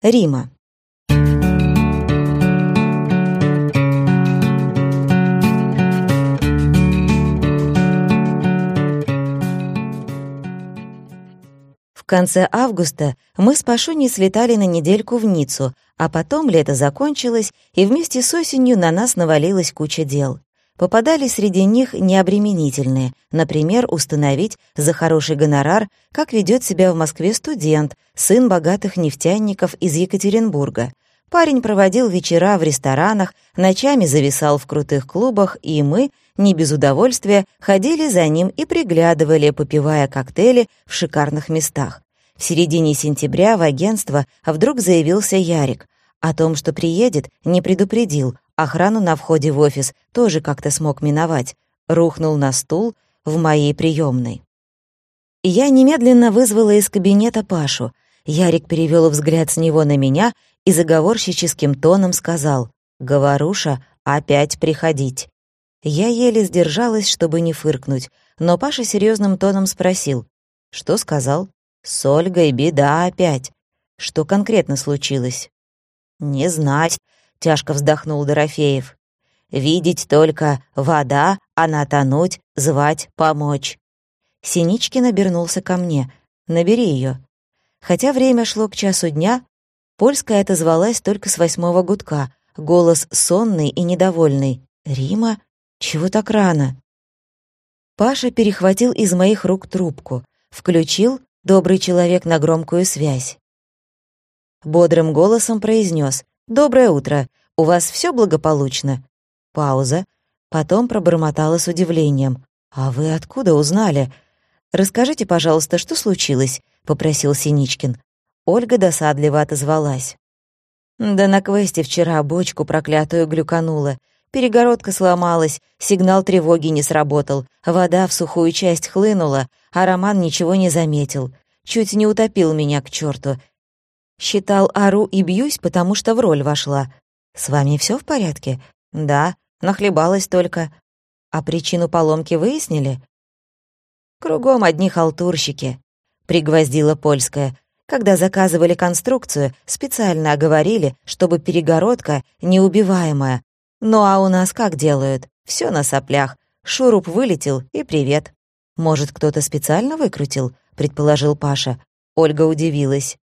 Рима. В конце августа мы с Пашуней слетали на недельку в Ниццу, а потом лето закончилось, и вместе с осенью на нас навалилась куча дел. Попадались среди них необременительные, например, установить за хороший гонорар, как ведет себя в Москве студент, сын богатых нефтяников из Екатеринбурга. Парень проводил вечера в ресторанах, ночами зависал в крутых клубах, и мы, не без удовольствия, ходили за ним и приглядывали, попивая коктейли в шикарных местах. В середине сентября в агентство вдруг заявился Ярик. О том, что приедет, не предупредил, охрану на входе в офис тоже как-то смог миновать. Рухнул на стул в моей приемной. Я немедленно вызвала из кабинета Пашу. Ярик перевел взгляд с него на меня и заговорщическим тоном сказал «Говоруша, опять приходить». Я еле сдержалась, чтобы не фыркнуть, но Паша серьезным тоном спросил. «Что сказал?» «С Ольгой беда опять. Что конкретно случилось?» «Не знать», — тяжко вздохнул Дорофеев. «Видеть только вода, она тонуть, звать, помочь». Синичкин обернулся ко мне. «Набери ее». Хотя время шло к часу дня, польская отозвалась только с восьмого гудка, голос сонный и недовольный. «Рима? Чего так рано?» Паша перехватил из моих рук трубку, включил добрый человек на громкую связь. Бодрым голосом произнес «Доброе утро. У вас все благополучно?» Пауза. Потом пробормотала с удивлением. «А вы откуда узнали?» «Расскажите, пожалуйста, что случилось?» — попросил Синичкин. Ольга досадливо отозвалась. «Да на квесте вчера бочку проклятую глюканула. Перегородка сломалась, сигнал тревоги не сработал, вода в сухую часть хлынула, а Роман ничего не заметил. Чуть не утопил меня к черту. Считал, ору и бьюсь, потому что в роль вошла. С вами все в порядке? Да, нахлебалась только. А причину поломки выяснили? Кругом одни халтурщики, пригвоздила польская. Когда заказывали конструкцию, специально оговорили, чтобы перегородка неубиваемая. Ну а у нас как делают? Все на соплях. Шуруп вылетел и привет. Может, кто-то специально выкрутил, предположил Паша. Ольга удивилась.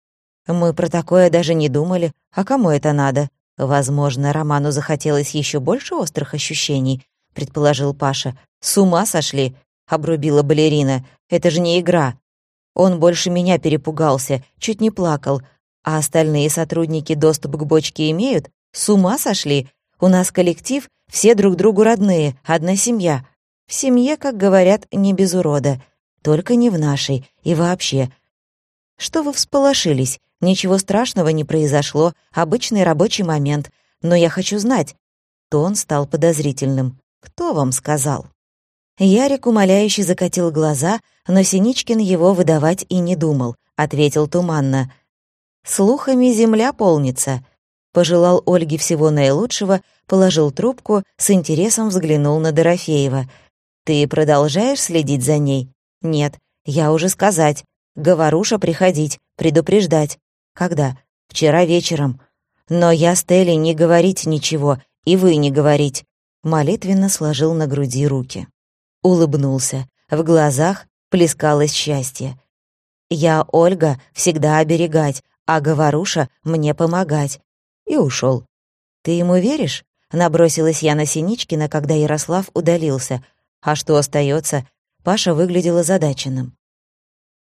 Мы про такое даже не думали. А кому это надо? Возможно, Роману захотелось еще больше острых ощущений, предположил Паша. С ума сошли, обрубила балерина. Это же не игра. Он больше меня перепугался, чуть не плакал. А остальные сотрудники доступ к бочке имеют? С ума сошли? У нас коллектив, все друг другу родные, одна семья. В семье, как говорят, не без урода. Только не в нашей. И вообще. Что вы всполошились? Ничего страшного не произошло, обычный рабочий момент. Но я хочу знать. Тон стал подозрительным. Кто вам сказал? Ярик умоляюще закатил глаза, но Синичкин его выдавать и не думал, ответил туманно. «Слухами земля полнится». Пожелал Ольге всего наилучшего, положил трубку, с интересом взглянул на Дорофеева. «Ты продолжаешь следить за ней?» «Нет, я уже сказать. Говоруша приходить, предупреждать. Когда? Вчера вечером. Но я с Телли не говорить ничего, и вы не говорить. Молитвенно сложил на груди руки. Улыбнулся. В глазах плескалось счастье. Я, Ольга, всегда оберегать, а говоруша мне помогать. И ушел. Ты ему веришь? Набросилась я на Синичкина, когда Ярослав удалился. А что остается? Паша выглядел озадаченным.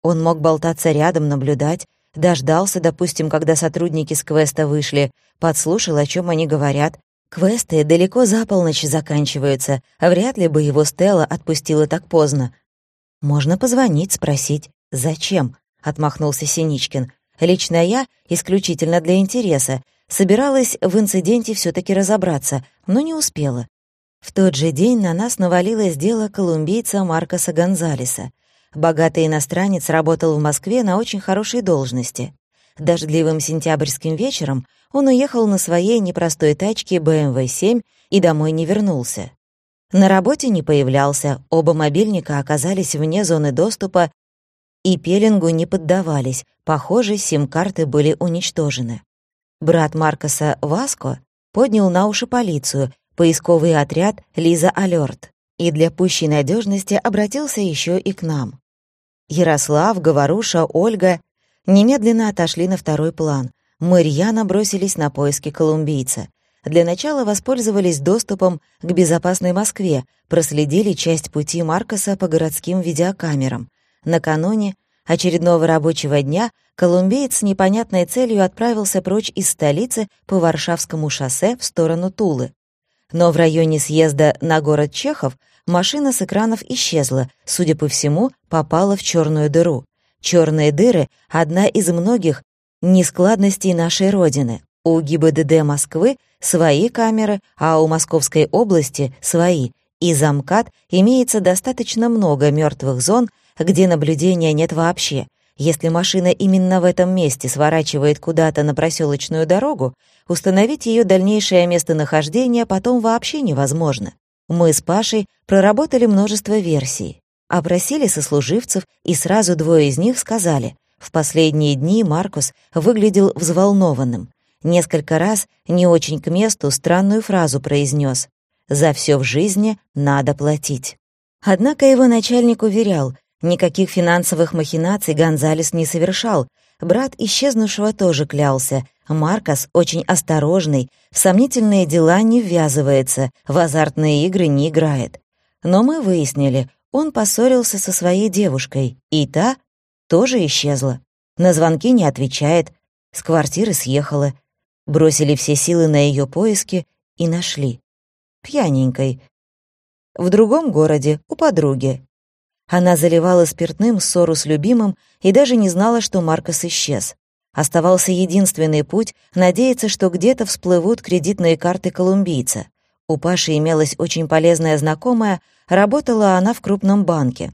Он мог болтаться рядом, наблюдать, Дождался, допустим, когда сотрудники с квеста вышли, подслушал, о чем они говорят. Квесты далеко за полночь заканчиваются, а вряд ли бы его Стелла отпустила так поздно. «Можно позвонить, спросить. Зачем?» — отмахнулся Синичкин. «Лично я, исключительно для интереса, собиралась в инциденте все таки разобраться, но не успела. В тот же день на нас навалилось дело колумбийца Маркоса Гонзалеса. Богатый иностранец работал в Москве на очень хорошей должности. Дождливым сентябрьским вечером он уехал на своей непростой тачке BMW 7 и домой не вернулся. На работе не появлялся, оба мобильника оказались вне зоны доступа и пелингу не поддавались, похоже, сим-карты были уничтожены. Брат Маркоса Васко поднял на уши полицию, поисковый отряд «Лиза Алёрт» и для пущей надежности обратился еще и к нам. Ярослав, Говоруша, Ольга немедленно отошли на второй план. Мы рьяно бросились на поиски колумбийца. Для начала воспользовались доступом к безопасной Москве, проследили часть пути Маркоса по городским видеокамерам. Накануне очередного рабочего дня колумбиец с непонятной целью отправился прочь из столицы по Варшавскому шоссе в сторону Тулы. Но в районе съезда на город Чехов машина с экранов исчезла, судя по всему, попала в черную дыру. Черные дыры — одна из многих нескладностей нашей Родины. У ГИБДД Москвы свои камеры, а у Московской области свои. И за МКАД имеется достаточно много мертвых зон, где наблюдения нет вообще. Если машина именно в этом месте сворачивает куда-то на проселочную дорогу, установить ее дальнейшее местонахождение потом вообще невозможно. Мы с Пашей проработали множество версий, опросили сослуживцев, и сразу двое из них сказали, в последние дни Маркус выглядел взволнованным. Несколько раз, не очень к месту, странную фразу произнес «За все в жизни надо платить». Однако его начальник уверял, никаких финансовых махинаций Гонзалес не совершал, брат исчезнувшего тоже клялся, Маркос очень осторожный, в сомнительные дела не ввязывается, в азартные игры не играет. Но мы выяснили, он поссорился со своей девушкой, и та тоже исчезла. На звонки не отвечает, с квартиры съехала. Бросили все силы на ее поиски и нашли. Пьяненькой. В другом городе, у подруги. Она заливала спиртным ссору с любимым и даже не знала, что Маркос исчез. Оставался единственный путь — надеяться, что где-то всплывут кредитные карты колумбийца. У Паши имелась очень полезная знакомая, работала она в крупном банке.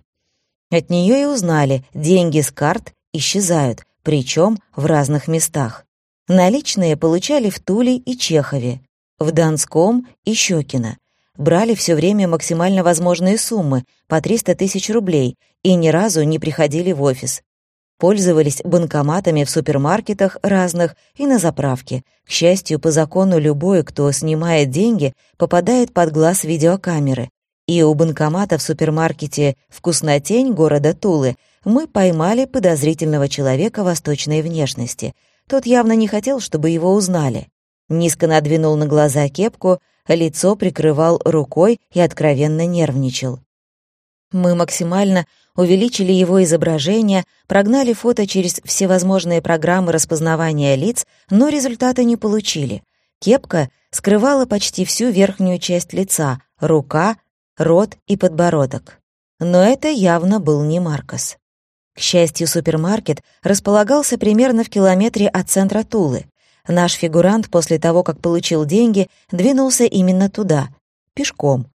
От нее и узнали, деньги с карт исчезают, причем в разных местах. Наличные получали в Туле и Чехове, в Донском и Щекино. Брали все время максимально возможные суммы, по 300 тысяч рублей, и ни разу не приходили в офис пользовались банкоматами в супермаркетах разных и на заправке. К счастью, по закону любой, кто снимает деньги, попадает под глаз видеокамеры. И у банкомата в супермаркете «Вкуснотень» города Тулы мы поймали подозрительного человека восточной внешности. Тот явно не хотел, чтобы его узнали. Низко надвинул на глаза кепку, лицо прикрывал рукой и откровенно нервничал. Мы максимально увеличили его изображение, прогнали фото через всевозможные программы распознавания лиц, но результата не получили. Кепка скрывала почти всю верхнюю часть лица, рука, рот и подбородок. Но это явно был не Маркос. К счастью, супермаркет располагался примерно в километре от центра Тулы. Наш фигурант после того, как получил деньги, двинулся именно туда, пешком,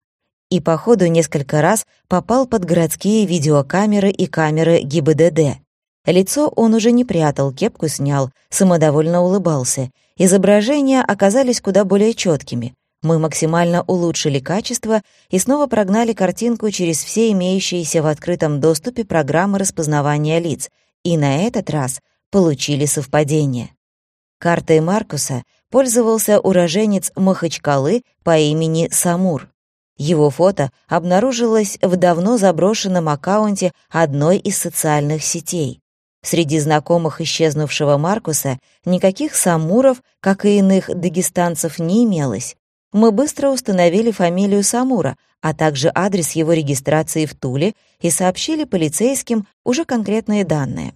и по ходу несколько раз попал под городские видеокамеры и камеры ГИБДД. Лицо он уже не прятал, кепку снял, самодовольно улыбался. Изображения оказались куда более четкими. Мы максимально улучшили качество и снова прогнали картинку через все имеющиеся в открытом доступе программы распознавания лиц, и на этот раз получили совпадение. Картой Маркуса пользовался уроженец Махачкалы по имени Самур. Его фото обнаружилось в давно заброшенном аккаунте одной из социальных сетей. Среди знакомых исчезнувшего Маркуса никаких самуров, как и иных дагестанцев, не имелось. Мы быстро установили фамилию Самура, а также адрес его регистрации в Туле и сообщили полицейским уже конкретные данные.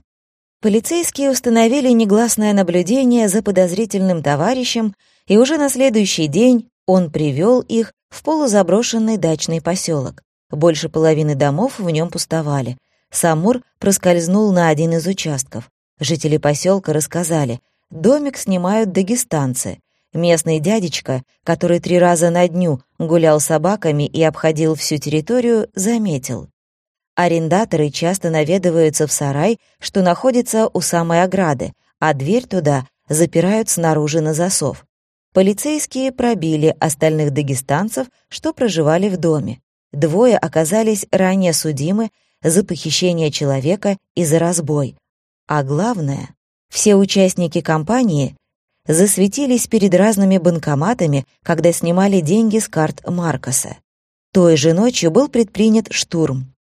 Полицейские установили негласное наблюдение за подозрительным товарищем, и уже на следующий день он привел их в полузаброшенный дачный поселок. Больше половины домов в нем пустовали. Самур проскользнул на один из участков. Жители поселка рассказали, домик снимают дагестанцы. Местный дядечка, который три раза на дню гулял собаками и обходил всю территорию, заметил. Арендаторы часто наведываются в сарай, что находится у самой ограды, а дверь туда запирают снаружи на засов. Полицейские пробили остальных дагестанцев, что проживали в доме. Двое оказались ранее судимы за похищение человека и за разбой. А главное, все участники компании засветились перед разными банкоматами, когда снимали деньги с карт Маркоса. Той же ночью был предпринят штурм.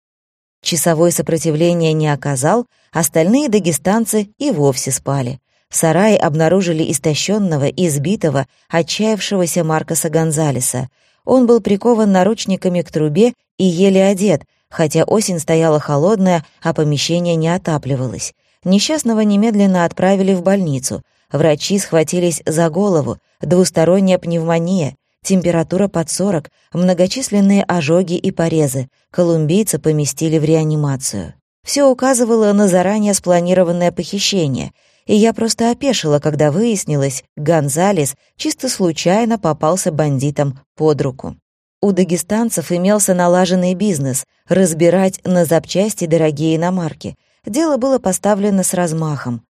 Часовой сопротивления не оказал, остальные дагестанцы и вовсе спали. В сарае обнаружили истощенного, избитого, отчаявшегося Маркоса Гонзалеса. Он был прикован наручниками к трубе и еле одет, хотя осень стояла холодная, а помещение не отапливалось. Несчастного немедленно отправили в больницу. Врачи схватились за голову, двусторонняя пневмония, температура под 40, многочисленные ожоги и порезы. Колумбийца поместили в реанимацию. Все указывало на заранее спланированное похищение, и я просто опешила, когда выяснилось, Гонзалес чисто случайно попался бандитам под руку. У дагестанцев имелся налаженный бизнес — разбирать на запчасти дорогие иномарки. Дело было поставлено с размахом.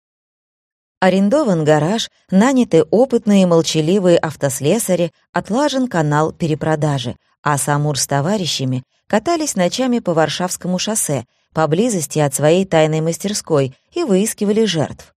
Арендован гараж, наняты опытные молчаливые автослесари, отлажен канал перепродажи, а Самур с товарищами катались ночами по Варшавскому шоссе, поблизости от своей тайной мастерской, и выискивали жертв.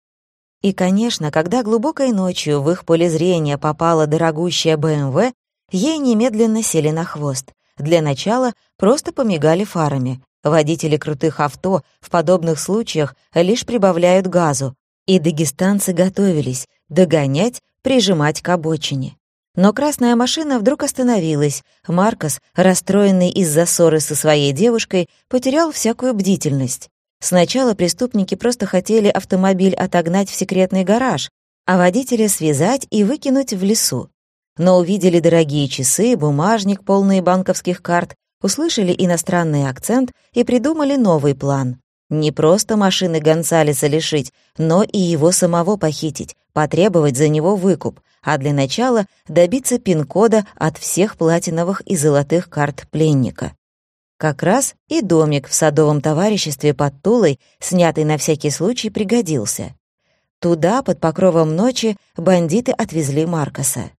И, конечно, когда глубокой ночью в их поле зрения попала дорогущая БМВ, ей немедленно сели на хвост. Для начала просто помигали фарами. Водители крутых авто в подобных случаях лишь прибавляют газу, и дагестанцы готовились догонять, прижимать к обочине. Но красная машина вдруг остановилась. Маркос, расстроенный из-за ссоры со своей девушкой, потерял всякую бдительность. Сначала преступники просто хотели автомобиль отогнать в секретный гараж, а водителя связать и выкинуть в лесу. Но увидели дорогие часы, бумажник, полные банковских карт, услышали иностранный акцент и придумали новый план. Не просто машины Гонсалеса лишить, но и его самого похитить, потребовать за него выкуп, а для начала добиться пин-кода от всех платиновых и золотых карт пленника. Как раз и домик в садовом товариществе под Тулой, снятый на всякий случай, пригодился. Туда, под покровом ночи, бандиты отвезли Маркоса.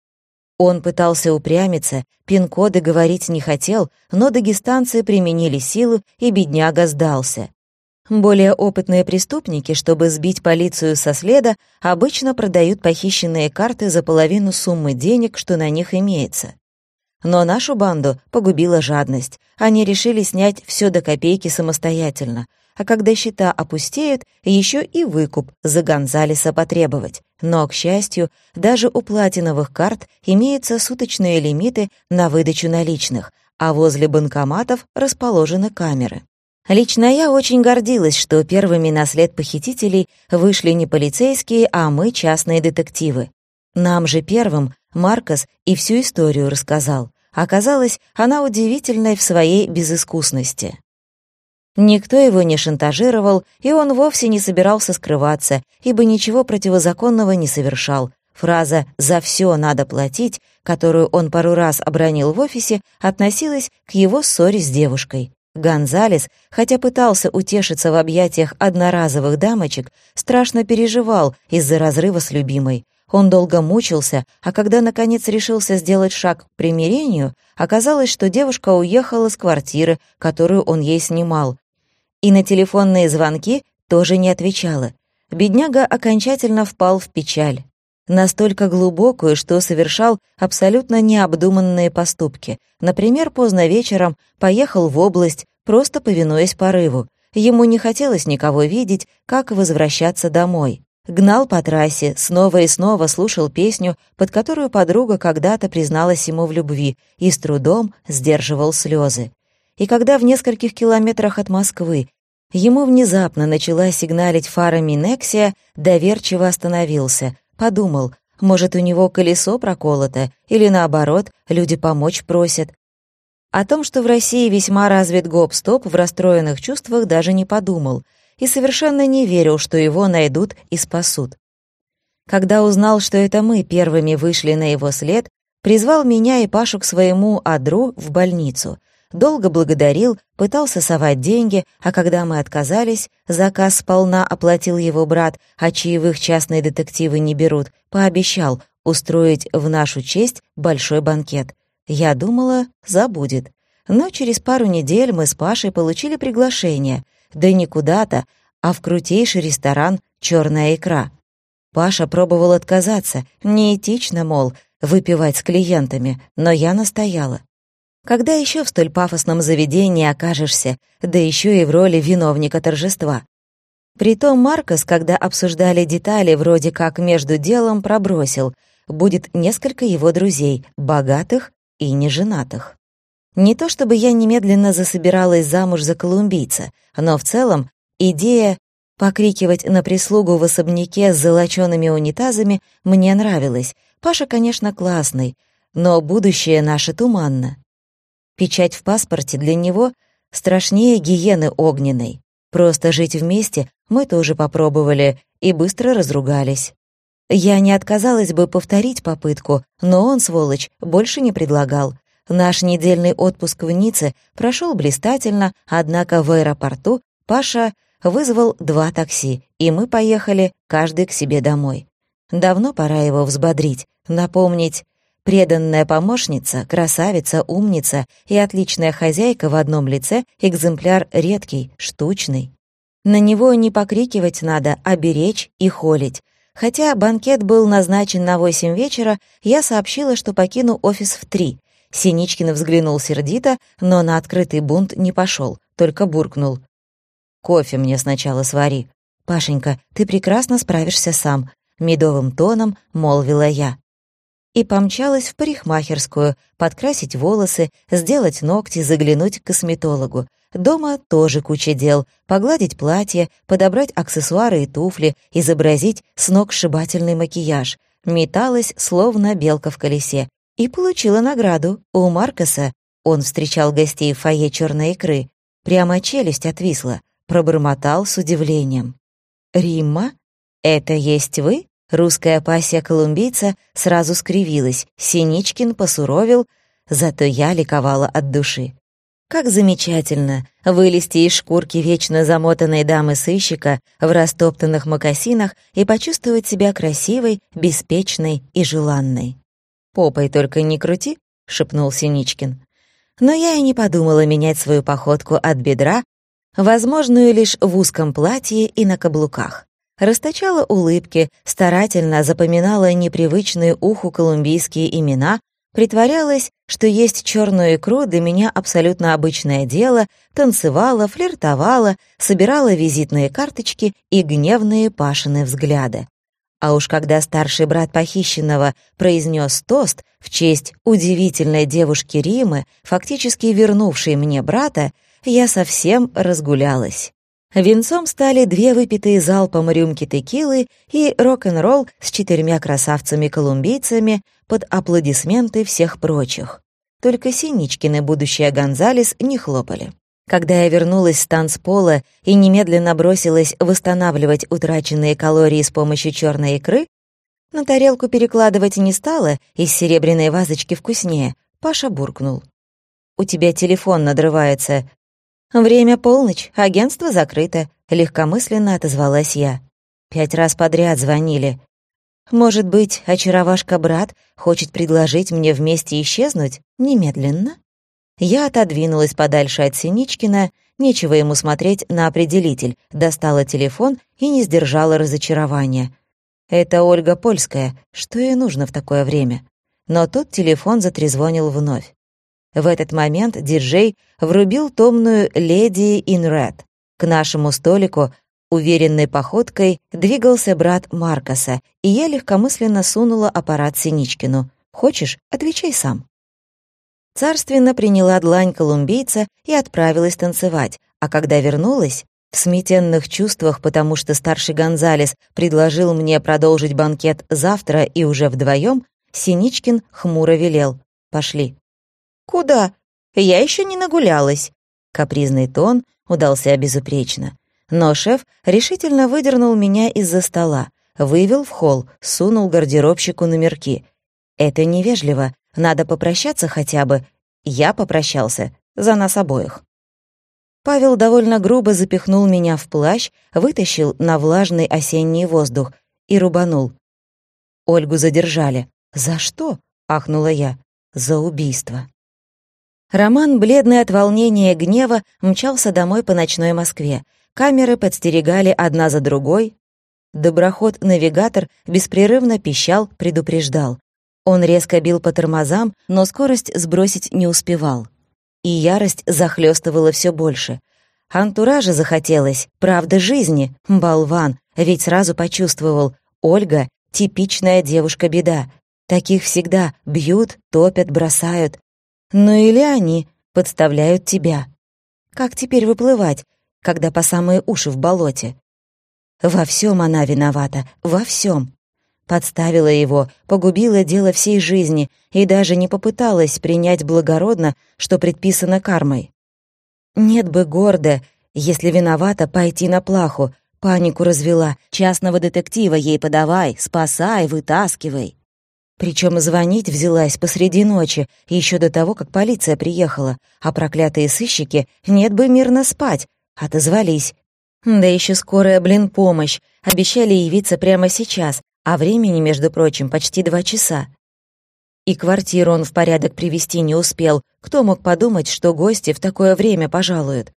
Он пытался упрямиться, пин-коды говорить не хотел, но дагестанцы применили силу, и бедняга сдался. Более опытные преступники, чтобы сбить полицию со следа, обычно продают похищенные карты за половину суммы денег, что на них имеется. Но нашу банду погубила жадность. Они решили снять все до копейки самостоятельно, а когда счета опустеют, еще и выкуп за Гонзалеса потребовать. Но, к счастью, даже у платиновых карт имеются суточные лимиты на выдачу наличных, а возле банкоматов расположены камеры. Лично я очень гордилась, что первыми на след похитителей вышли не полицейские, а мы, частные детективы. Нам же первым Маркос и всю историю рассказал. Оказалось, она удивительная в своей безыскусности. Никто его не шантажировал, и он вовсе не собирался скрываться, ибо ничего противозаконного не совершал. Фраза «за все надо платить», которую он пару раз обронил в офисе, относилась к его ссоре с девушкой. Гонзалес, хотя пытался утешиться в объятиях одноразовых дамочек, страшно переживал из-за разрыва с любимой. Он долго мучился, а когда, наконец, решился сделать шаг к примирению, оказалось, что девушка уехала с квартиры, которую он ей снимал. И на телефонные звонки тоже не отвечала. Бедняга окончательно впал в печаль. Настолько глубокую, что совершал абсолютно необдуманные поступки. Например, поздно вечером поехал в область, просто повинуясь порыву. Ему не хотелось никого видеть, как возвращаться домой. Гнал по трассе, снова и снова слушал песню, под которую подруга когда-то призналась ему в любви, и с трудом сдерживал слезы. И когда в нескольких километрах от Москвы ему внезапно начала сигналить фарами Нексия, доверчиво остановился, подумал, может, у него колесо проколото, или наоборот, люди помочь просят. О том, что в России весьма развит гоп-стоп, в расстроенных чувствах даже не подумал — и совершенно не верил, что его найдут и спасут. Когда узнал, что это мы первыми вышли на его след, призвал меня и Пашу к своему адру в больницу. Долго благодарил, пытался совать деньги, а когда мы отказались, заказ сполна оплатил его брат, а чаевых частные детективы не берут, пообещал устроить в нашу честь большой банкет. Я думала, забудет. Но через пару недель мы с Пашей получили приглашение — да не куда-то, а в крутейший ресторан «Черная икра». Паша пробовал отказаться, неэтично, мол, выпивать с клиентами, но я настояла. Когда еще в столь пафосном заведении окажешься, да еще и в роли виновника торжества? Притом Маркос, когда обсуждали детали, вроде как между делом пробросил, будет несколько его друзей, богатых и неженатых. Не то чтобы я немедленно засобиралась замуж за колумбийца, но в целом идея покрикивать на прислугу в особняке с золочёными унитазами мне нравилась. Паша, конечно, классный, но будущее наше туманно. Печать в паспорте для него страшнее гиены огненной. Просто жить вместе мы тоже попробовали и быстро разругались. Я не отказалась бы повторить попытку, но он, сволочь, больше не предлагал. Наш недельный отпуск в Ницце прошел блистательно, однако в аэропорту Паша вызвал два такси, и мы поехали каждый к себе домой. Давно пора его взбодрить, напомнить, Преданная помощница, красавица, умница и отличная хозяйка в одном лице — экземпляр редкий, штучный. На него не покрикивать надо, а беречь и холить. Хотя банкет был назначен на восемь вечера, я сообщила, что покину офис в три. Синичкин взглянул сердито, но на открытый бунт не пошел, только буркнул. «Кофе мне сначала свари». «Пашенька, ты прекрасно справишься сам», — медовым тоном молвила я и помчалась в парикмахерскую, подкрасить волосы, сделать ногти, заглянуть к косметологу. Дома тоже куча дел. Погладить платье, подобрать аксессуары и туфли, изобразить сногсшибательный макияж. Металась, словно белка в колесе. И получила награду у Маркоса. Он встречал гостей в фойе черной икры. Прямо челюсть отвисла. Пробормотал с удивлением. «Римма? Это есть вы?» Русская пассия колумбийца сразу скривилась, Синичкин посуровил, зато я ликовала от души. Как замечательно вылезти из шкурки вечно замотанной дамы-сыщика в растоптанных мокасинах и почувствовать себя красивой, беспечной и желанной. «Попой только не крути», — шепнул Синичкин. Но я и не подумала менять свою походку от бедра, возможную лишь в узком платье и на каблуках расточала улыбки, старательно запоминала непривычные уху колумбийские имена, притворялась, что есть черную икру для меня абсолютно обычное дело, танцевала, флиртовала, собирала визитные карточки и гневные Пашины взгляды. А уж когда старший брат похищенного произнес тост в честь удивительной девушки Римы, фактически вернувшей мне брата, я совсем разгулялась. Венцом стали две выпитые залпом рюмки текилы и рок-н-ролл с четырьмя красавцами-колумбийцами под аплодисменты всех прочих. Только Синичкины будущее Гонзалес не хлопали. Когда я вернулась с танцпола и немедленно бросилась восстанавливать утраченные калории с помощью черной икры, на тарелку перекладывать не стала, из серебряной вазочки вкуснее, Паша буркнул. «У тебя телефон надрывается, «Время полночь, агентство закрыто», — легкомысленно отозвалась я. Пять раз подряд звонили. «Может быть, очаровашка-брат хочет предложить мне вместе исчезнуть? Немедленно?» Я отодвинулась подальше от Синичкина, нечего ему смотреть на определитель, достала телефон и не сдержала разочарования. «Это Ольга Польская, что ей нужно в такое время?» Но тут телефон затрезвонил вновь. В этот момент диджей врубил томную «Леди in Red». К нашему столику уверенной походкой двигался брат Маркоса, и я легкомысленно сунула аппарат Синичкину. «Хочешь, отвечай сам». Царственно приняла длань колумбийца и отправилась танцевать, а когда вернулась, в смятенных чувствах, потому что старший Гонзалес предложил мне продолжить банкет завтра и уже вдвоем, Синичкин хмуро велел «Пошли». «Куда? Я еще не нагулялась». Капризный тон удался безупречно. Но шеф решительно выдернул меня из-за стола, вывел в холл, сунул гардеробщику номерки. «Это невежливо, надо попрощаться хотя бы». Я попрощался, за нас обоих. Павел довольно грубо запихнул меня в плащ, вытащил на влажный осенний воздух и рубанул. Ольгу задержали. «За что?» — ахнула я. «За убийство». Роман, бледный от волнения и гнева, мчался домой по ночной Москве. Камеры подстерегали одна за другой. Доброход-навигатор беспрерывно пищал, предупреждал. Он резко бил по тормозам, но скорость сбросить не успевал. И ярость захлестывала все больше. Антуража захотелось, правда жизни, болван, ведь сразу почувствовал, Ольга — типичная девушка-беда. Таких всегда бьют, топят, бросают. Ну или они подставляют тебя. Как теперь выплывать, когда по самые уши в болоте? Во всем она виновата, во всем. Подставила его, погубила дело всей жизни и даже не попыталась принять благородно, что предписано кармой. Нет бы гордо, если виновата, пойти на плаху, панику развела, частного детектива ей подавай, спасай, вытаскивай. Причем звонить взялась посреди ночи, еще до того, как полиция приехала, а проклятые сыщики нет бы мирно спать, отозвались. Да еще скорая, блин, помощь. Обещали явиться прямо сейчас, а времени, между прочим, почти два часа. И квартиру он в порядок привести не успел. Кто мог подумать, что гости в такое время пожалуют?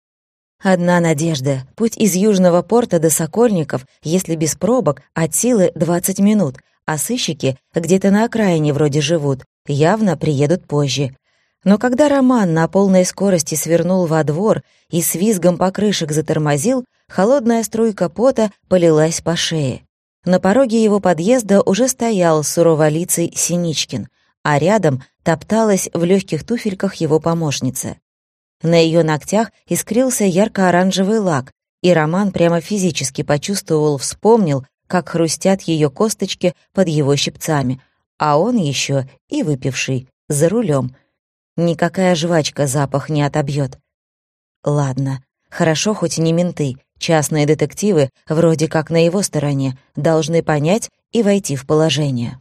Одна надежда. Путь из Южного порта до Сокольников, если без пробок, от силы 20 минут, а сыщики где-то на окраине вроде живут, явно приедут позже. Но когда Роман на полной скорости свернул во двор и с визгом покрышек затормозил, холодная струйка пота полилась по шее. На пороге его подъезда уже стоял суроволицый Синичкин, а рядом топталась в легких туфельках его помощница. На ее ногтях искрился ярко-оранжевый лак, и Роман прямо физически почувствовал, вспомнил, как хрустят ее косточки под его щипцами, а он еще и выпивший, за рулем, Никакая жвачка запах не отобьет. Ладно, хорошо хоть не менты, частные детективы, вроде как на его стороне, должны понять и войти в положение.